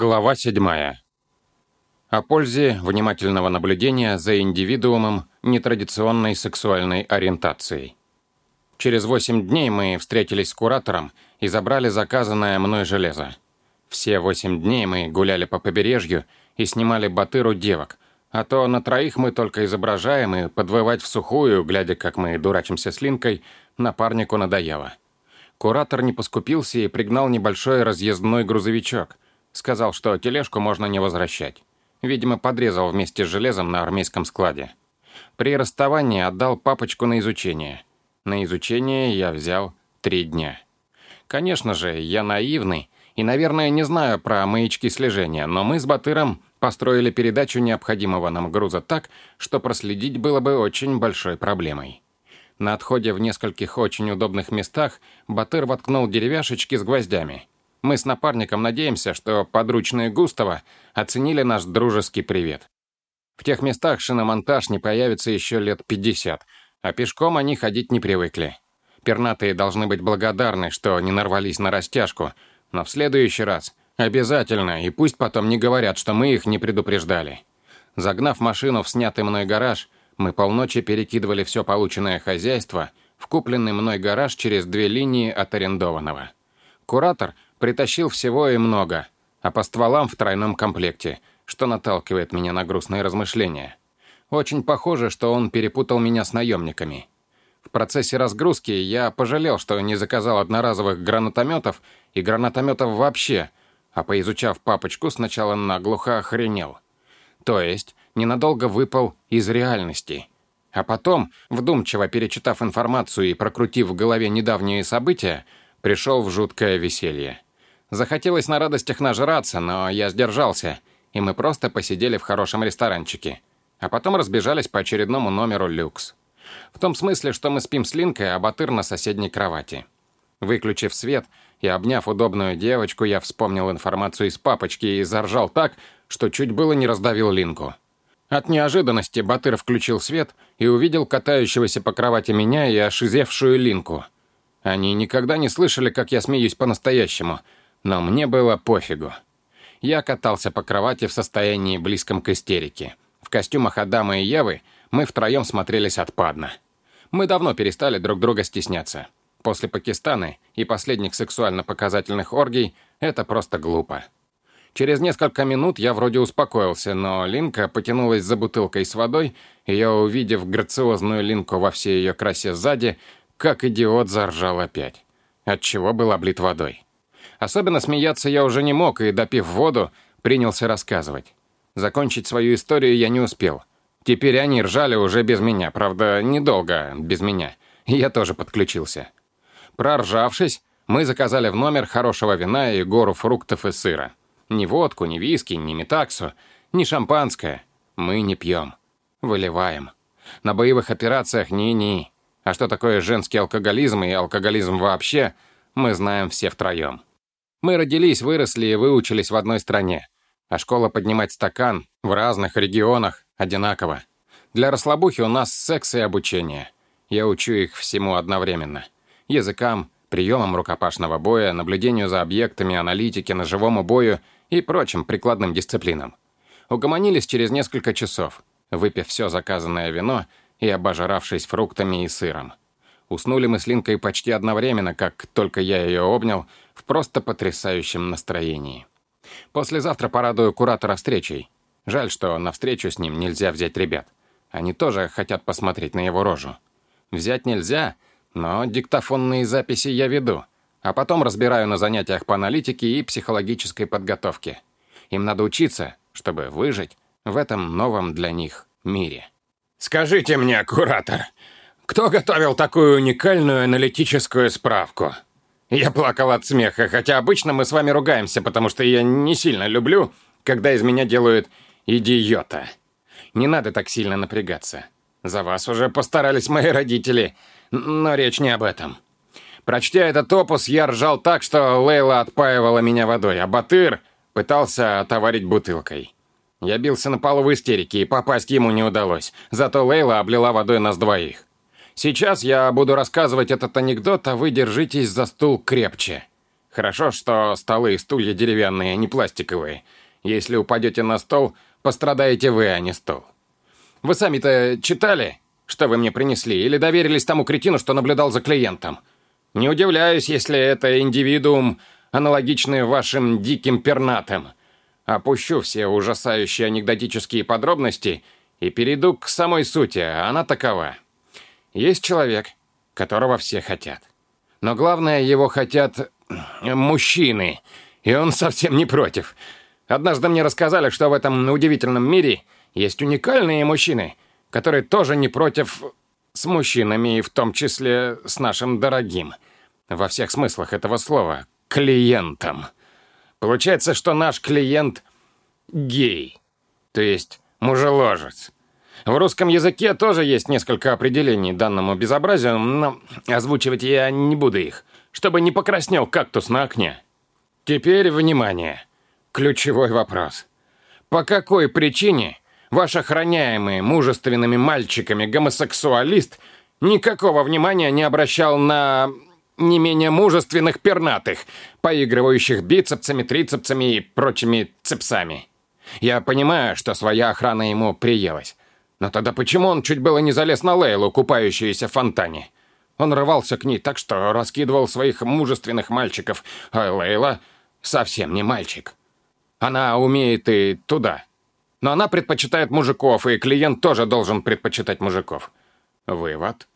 Глава 7. О пользе внимательного наблюдения за индивидуумом нетрадиционной сексуальной ориентацией. Через 8 дней мы встретились с куратором и забрали заказанное мной железо. Все 8 дней мы гуляли по побережью и снимали батыру девок, а то на троих мы только изображаем и подвывать сухую, глядя, как мы дурачимся с Линкой, напарнику надоело. Куратор не поскупился и пригнал небольшой разъездной грузовичок – Сказал, что тележку можно не возвращать. Видимо, подрезал вместе с железом на армейском складе. При расставании отдал папочку на изучение. На изучение я взял три дня. Конечно же, я наивный и, наверное, не знаю про маячки слежения, но мы с Батыром построили передачу необходимого нам груза так, что проследить было бы очень большой проблемой. На отходе в нескольких очень удобных местах Батыр воткнул деревяшечки с гвоздями – мы с напарником надеемся, что подручные Густава оценили наш дружеский привет. В тех местах шиномонтаж не появится еще лет 50, а пешком они ходить не привыкли. Пернатые должны быть благодарны, что не нарвались на растяжку, но в следующий раз обязательно, и пусть потом не говорят, что мы их не предупреждали. Загнав машину в снятый мной гараж, мы полночи перекидывали все полученное хозяйство в купленный мной гараж через две линии от арендованного. Куратор — Притащил всего и много, а по стволам в тройном комплекте, что наталкивает меня на грустные размышления. Очень похоже, что он перепутал меня с наемниками. В процессе разгрузки я пожалел, что не заказал одноразовых гранатометов и гранатометов вообще, а поизучав папочку, сначала наглухо охренел. То есть ненадолго выпал из реальности. А потом, вдумчиво перечитав информацию и прокрутив в голове недавние события, пришел в жуткое веселье. Захотелось на радостях нажраться, но я сдержался, и мы просто посидели в хорошем ресторанчике. А потом разбежались по очередному номеру люкс. В том смысле, что мы спим с Линкой, а Батыр на соседней кровати. Выключив свет и обняв удобную девочку, я вспомнил информацию из папочки и заржал так, что чуть было не раздавил Линку. От неожиданности Батыр включил свет и увидел катающегося по кровати меня и ошизевшую Линку. Они никогда не слышали, как я смеюсь по-настоящему — но мне было пофигу. Я катался по кровати в состоянии близком к истерике. В костюмах Адама и Евы мы втроем смотрелись отпадно. Мы давно перестали друг друга стесняться. После Пакистана и последних сексуально-показательных оргий это просто глупо. Через несколько минут я вроде успокоился, но Линка потянулась за бутылкой с водой, и я, увидев грациозную Линку во всей ее красе сзади, как идиот заржал опять, отчего был облит водой. Особенно смеяться я уже не мог, и, допив воду, принялся рассказывать. Закончить свою историю я не успел. Теперь они ржали уже без меня, правда, недолго без меня. Я тоже подключился. Проржавшись, мы заказали в номер хорошего вина и гору фруктов и сыра. Ни водку, ни виски, ни метаксу, ни шампанское. Мы не пьем. Выливаем. На боевых операциях ни-ни. А что такое женский алкоголизм и алкоголизм вообще, мы знаем все втроем. Мы родились, выросли и выучились в одной стране. А школа поднимать стакан в разных регионах одинаково. Для расслабухи у нас секс и обучение. Я учу их всему одновременно. Языкам, приемам рукопашного боя, наблюдению за объектами, аналитике, ножевому бою и прочим прикладным дисциплинам. Угомонились через несколько часов, выпив все заказанное вино и обожравшись фруктами и сыром. Уснули мы с Линкой почти одновременно, как только я ее обнял, в просто потрясающем настроении. Послезавтра порадую куратора встречей. Жаль, что на встречу с ним нельзя взять ребят. Они тоже хотят посмотреть на его рожу. Взять нельзя, но диктофонные записи я веду, а потом разбираю на занятиях по аналитике и психологической подготовке. Им надо учиться, чтобы выжить в этом новом для них мире. «Скажите мне, куратор, кто готовил такую уникальную аналитическую справку?» Я плакал от смеха, хотя обычно мы с вами ругаемся, потому что я не сильно люблю, когда из меня делают идиота. Не надо так сильно напрягаться. За вас уже постарались мои родители, но речь не об этом. Прочтя этот опус, я ржал так, что Лейла отпаивала меня водой, а Батыр пытался отоварить бутылкой. Я бился на полу в истерике, и попасть ему не удалось. Зато Лейла облила водой нас двоих. Сейчас я буду рассказывать этот анекдот, а вы держитесь за стул крепче. Хорошо, что столы и стулья деревянные, а не пластиковые. Если упадете на стол, пострадаете вы, а не стол. Вы сами-то читали, что вы мне принесли, или доверились тому кретину, что наблюдал за клиентом? Не удивляюсь, если это индивидуум, аналогичный вашим диким пернатым. Опущу все ужасающие анекдотические подробности и перейду к самой сути, а она такова. Есть человек, которого все хотят. Но главное, его хотят мужчины, и он совсем не против. Однажды мне рассказали, что в этом удивительном мире есть уникальные мужчины, которые тоже не против с мужчинами, и в том числе с нашим дорогим. Во всех смыслах этого слова. Клиентом. Получается, что наш клиент гей. То есть мужеложец. В русском языке тоже есть несколько определений данному безобразию, но озвучивать я не буду их, чтобы не покраснел кактус на окне. Теперь внимание. Ключевой вопрос. По какой причине ваш охраняемый мужественными мальчиками гомосексуалист никакого внимания не обращал на не менее мужественных пернатых, поигрывающих бицепсами, трицепсами и прочими цепсами? Я понимаю, что своя охрана ему приелась. Но тогда почему он чуть было не залез на Лейлу, купающуюся в фонтане? Он рвался к ней так, что раскидывал своих мужественных мальчиков, а Лейла совсем не мальчик. Она умеет и туда. Но она предпочитает мужиков, и клиент тоже должен предпочитать мужиков. Вывод.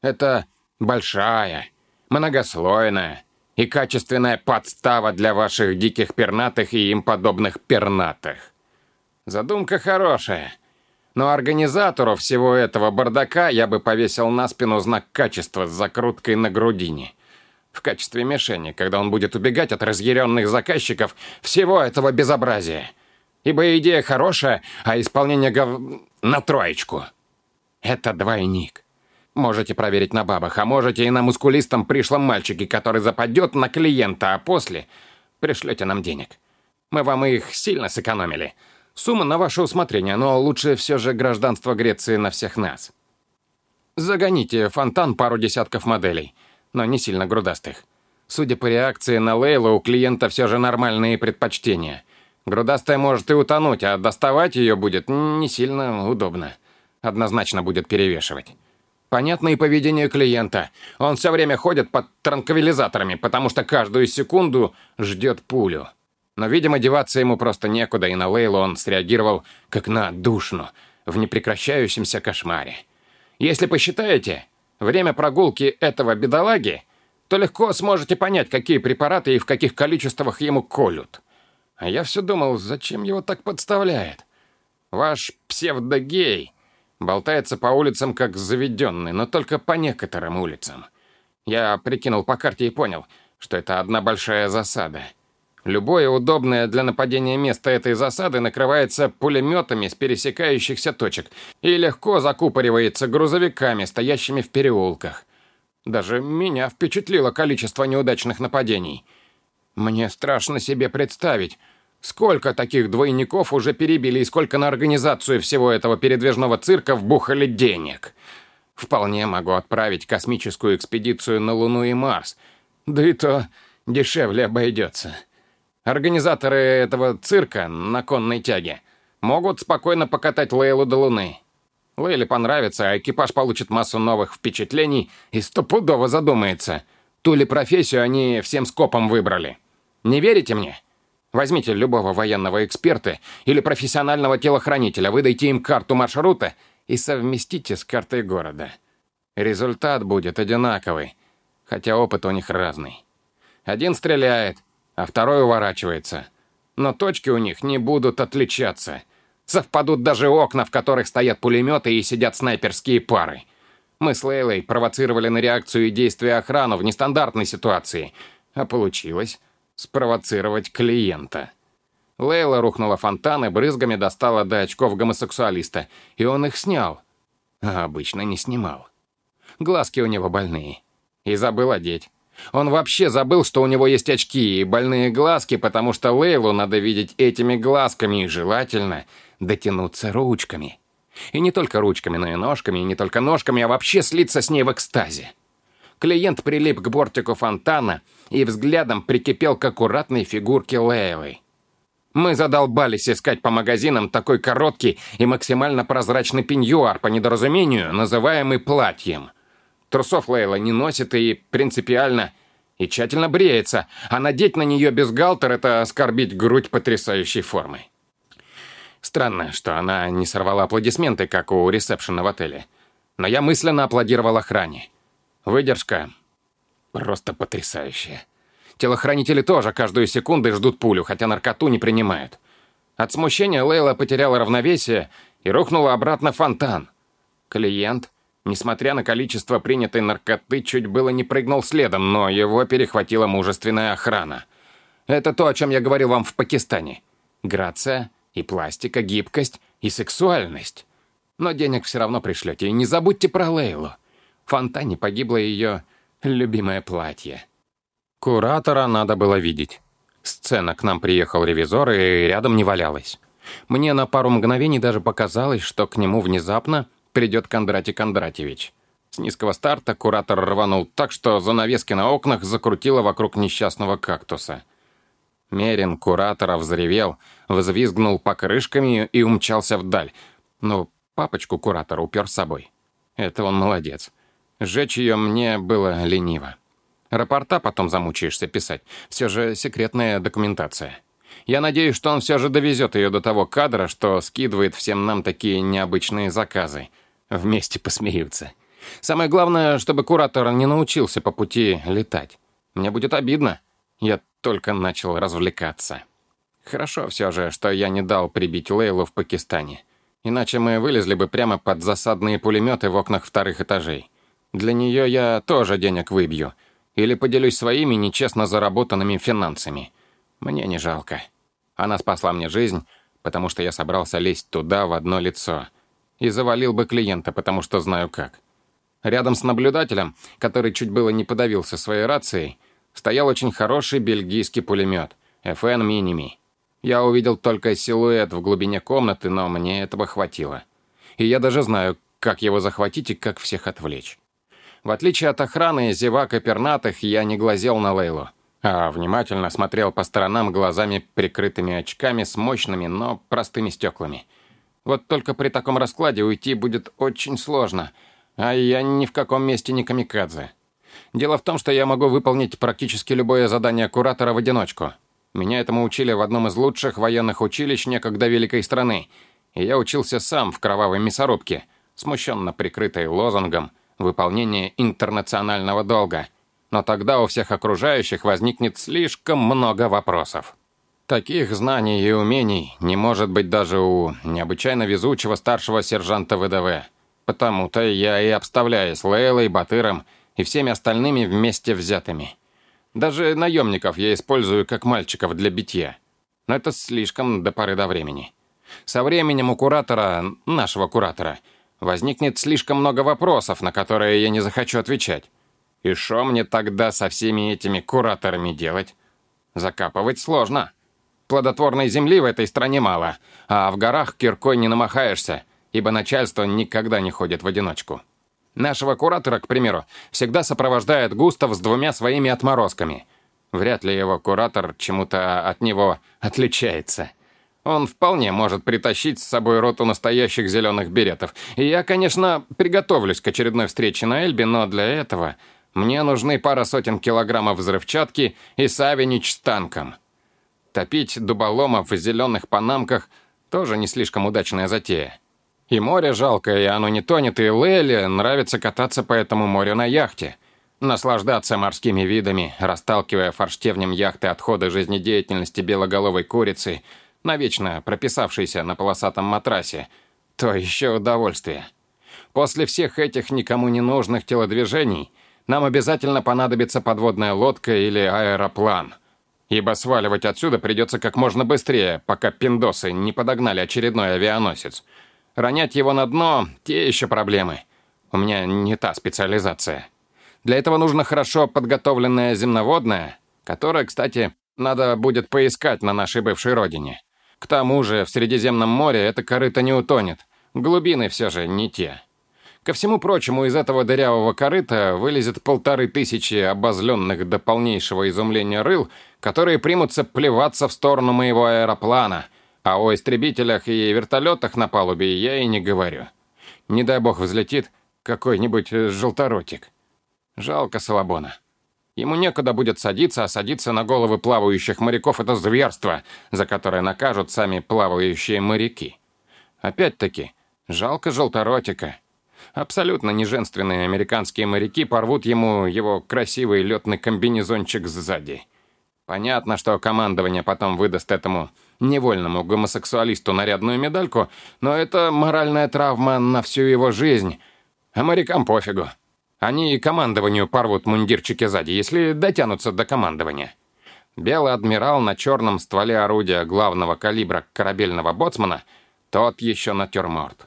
Это большая, многослойная и качественная подстава для ваших диких пернатых и им подобных пернатых. Задумка хорошая. Но организатору всего этого бардака я бы повесил на спину знак качества с закруткой на грудине. В качестве мишени, когда он будет убегать от разъяренных заказчиков всего этого безобразия. Ибо идея хорошая, а исполнение гов... на троечку. Это двойник. Можете проверить на бабах, а можете и на мускулистом пришлом мальчике, который западет на клиента, а после пришлете нам денег. Мы вам их сильно сэкономили. Сумма на ваше усмотрение, но лучше все же гражданство Греции на всех нас. Загоните фонтан пару десятков моделей, но не сильно грудастых. Судя по реакции на Лейлу, у клиента все же нормальные предпочтения. Грудастая может и утонуть, а доставать ее будет не сильно удобно. Однозначно будет перевешивать. Понятно и поведение клиента. Он все время ходит под транквилизаторами, потому что каждую секунду ждет пулю. Но, видимо, деваться ему просто некуда, и на Лейлу он среагировал как на душну в непрекращающемся кошмаре. Если посчитаете время прогулки этого бедолаги, то легко сможете понять, какие препараты и в каких количествах ему колют. А я все думал, зачем его так подставляет? Ваш псевдогей болтается по улицам как заведенный, но только по некоторым улицам. Я прикинул по карте и понял, что это одна большая засада — Любое удобное для нападения место этой засады накрывается пулеметами с пересекающихся точек и легко закупоривается грузовиками, стоящими в переулках. Даже меня впечатлило количество неудачных нападений. Мне страшно себе представить, сколько таких двойников уже перебили и сколько на организацию всего этого передвижного цирка вбухали денег. Вполне могу отправить космическую экспедицию на Луну и Марс, да и то дешевле обойдется. Организаторы этого цирка на конной тяге могут спокойно покатать Лейлу до Луны. Лейле понравится, а экипаж получит массу новых впечатлений и стопудово задумается, ту ли профессию они всем скопом выбрали. Не верите мне? Возьмите любого военного эксперта или профессионального телохранителя, выдайте им карту маршрута и совместите с картой города. Результат будет одинаковый, хотя опыт у них разный. Один стреляет, а второй уворачивается. Но точки у них не будут отличаться. Совпадут даже окна, в которых стоят пулеметы и сидят снайперские пары. Мы с Лейлой провоцировали на реакцию и действия охрану в нестандартной ситуации, а получилось спровоцировать клиента. Лейла рухнула фонтан и брызгами достала до очков гомосексуалиста, и он их снял, а обычно не снимал. Глазки у него больные. И забыл одеть. Он вообще забыл, что у него есть очки и больные глазки, потому что Лейлу надо видеть этими глазками и желательно дотянуться ручками. И не только ручками, но и ножками, и не только ножками, а вообще слиться с ней в экстазе. Клиент прилип к бортику фонтана и взглядом прикипел к аккуратной фигурке Лейлы. Мы задолбались искать по магазинам такой короткий и максимально прозрачный пеньюар, по недоразумению, называемый платьем. Трусов Лейла не носит и принципиально и тщательно бреется, а надеть на нее бюстгальтер — это оскорбить грудь потрясающей формы. Странно, что она не сорвала аплодисменты, как у ресепшена в отеле. Но я мысленно аплодировал охране. Выдержка просто потрясающая. Телохранители тоже каждую секунду ждут пулю, хотя наркоту не принимают. От смущения Лейла потеряла равновесие и рухнула обратно в фонтан. Клиент, несмотря на количество принятой наркоты, чуть было не прыгнул следом, но его перехватила мужественная охрана. Это то, о чем я говорил вам в Пакистане. Грация и пластика, гибкость и сексуальность. Но денег все равно пришлете, и не забудьте про Лейлу. В фонтане погибло ее любимое платье. Куратора надо было видеть. Сцена к нам приехал ревизор, и рядом не валялась. Мне на пару мгновений даже показалось, что к нему внезапно придет Кондратий Кондратьевич. С низкого старта куратор рванул так, что занавески на окнах закрутило вокруг несчастного кактуса. Мерин куратора взревел, взвизгнул покрышками и умчался вдаль. Но папочку куратора упер с собой. Это он молодец. Сжечь ее мне было лениво. Рапорта потом замучаешься писать. Все же секретная документация. Я надеюсь, что он все же довезет ее до того кадра, что скидывает всем нам такие необычные заказы. Вместе посмеются. Самое главное, чтобы куратор не научился по пути летать. Мне будет обидно. Я только начал развлекаться. Хорошо все же, что я не дал прибить Лейлу в Пакистане. Иначе мы вылезли бы прямо под засадные пулеметы в окнах вторых этажей. Для нее я тоже денег выбью — или поделюсь своими нечестно заработанными финансами. Мне не жалко. Она спасла мне жизнь, потому что я собрался лезть туда в одно лицо. И завалил бы клиента, потому что знаю как. Рядом с наблюдателем, который чуть было не подавился своей рацией, стоял очень хороший бельгийский пулемет FN Minimi. Я увидел только силуэт в глубине комнаты, но мне этого хватило. И я даже знаю, как его захватить и как всех отвлечь. В отличие от охраны, зевак и пернатых, я не глазел на Лейлу, а внимательно смотрел по сторонам глазами, прикрытыми очками с мощными, но простыми стеклами. Вот только при таком раскладе уйти будет очень сложно, а я ни в каком месте не камикадзе. Дело в том, что я могу выполнить практически любое задание куратора в одиночку. Меня этому учили в одном из лучших военных училищ некогда великой страны, и я учился сам в кровавой мясорубке, смущенно прикрытой лозунгом — выполнение интернационального долга. Но тогда у всех окружающих возникнет слишком много вопросов. Таких знаний и умений не может быть даже у необычайно везучего старшего сержанта ВДВ. Потому-то я и обставляюсь Лейлой, Батыром и всеми остальными вместе взятыми. Даже наемников я использую как мальчиков для битья. Но это слишком до поры до времени. Со временем у куратора, нашего куратора – возникнет слишком много вопросов, на которые я не захочу отвечать. И что мне тогда со всеми этими кураторами делать? Закапывать сложно. Плодотворной земли в этой стране мало, а в горах киркой не намахаешься, ибо начальство никогда не ходит в одиночку. Нашего куратора, к примеру, всегда сопровождает Густав с двумя своими отморозками. Вряд ли его куратор чему-то от него отличается. Он вполне может притащить с собой роту настоящих зеленых беретов. И я, конечно, приготовлюсь к очередной встрече на Эльбе, но для этого мне нужны пара сотен килограммов взрывчатки и Савинич с танком. Топить дуболомов в зеленых панамках тоже не слишком удачная затея. И море жалко, и оно не тонет, и Леле нравится кататься по этому морю на яхте. Наслаждаться морскими видами, расталкивая форштевнем яхты отходы жизнедеятельности белоголовой курицы – навечно прописавшийся на полосатом матрасе, то еще удовольствие. После всех этих никому не нужных телодвижений нам обязательно понадобится подводная лодка или аэроплан, ибо сваливать отсюда придется как можно быстрее, пока пиндосы не подогнали очередной авианосец. Ронять его на дно – те еще проблемы. У меня не та специализация. Для этого нужно хорошо подготовленная земноводная, которая, кстати, надо будет поискать на нашей бывшей родине. К тому же в Средиземном море эта корыта не утонет. Глубины все же не те. Ко всему прочему, из этого дырявого корыта вылезет полторы тысячи обозленных до полнейшего изумления рыл, которые примутся плеваться в сторону моего аэроплана, а о истребителях и вертолетах на палубе я и не говорю. Не дай бог взлетит какой-нибудь желторотик. Жалко Салабона. Ему некуда будет садиться, а садиться на головы плавающих моряков — это зверство, за которое накажут сами плавающие моряки. Опять-таки, жалко желторотика. Абсолютно неженственные американские моряки порвут ему его красивый летный комбинезончик сзади. Понятно, что командование потом выдаст этому невольному гомосексуалисту нарядную медальку, но это моральная травма на всю его жизнь. А морякам пофигу. Они и командованию порвут мундирчики сзади, если дотянутся до командования. Белый адмирал на черном стволе орудия главного калибра корабельного боцмана — тот еще натюрморт.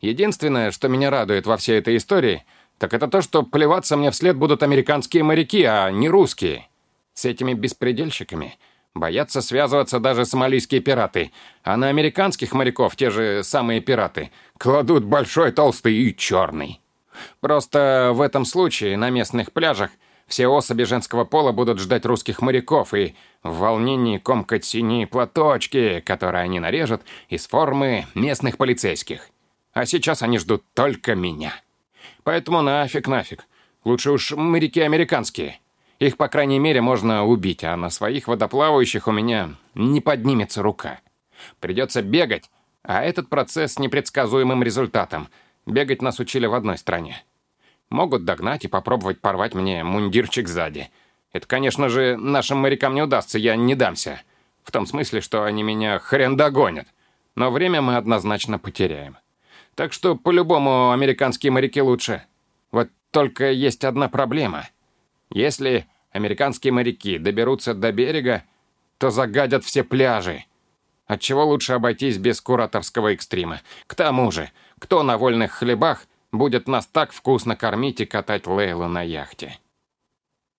Единственное, что меня радует во всей этой истории, так это то, что плеваться мне вслед будут американские моряки, а не русские. С этими беспредельщиками боятся связываться даже сомалийские пираты, а на американских моряков те же самые пираты кладут большой, толстый и черный. Просто в этом случае на местных пляжах все особи женского пола будут ждать русских моряков и в волнении комкать синие платочки, которые они нарежут из формы местных полицейских. А сейчас они ждут только меня. Поэтому нафиг, нафиг. Лучше уж моряки американские. Их, по крайней мере, можно убить, а на своих водоплавающих у меня не поднимется рука. Придется бегать, а этот процесс с непредсказуемым результатом. Бегать нас учили в одной стране. Могут догнать и попробовать порвать мне мундирчик сзади. Это, конечно же, нашим морякам не удастся, я не дамся. В том смысле, что они меня хрен догонят. Но время мы однозначно потеряем. Так что, по-любому, американские моряки лучше. Вот только есть одна проблема. Если американские моряки доберутся до берега, то загадят все пляжи. Отчего лучше обойтись без кураторского экстрима. К тому же, кто на вольных хлебах будет нас так вкусно кормить и катать Лейлу на яхте?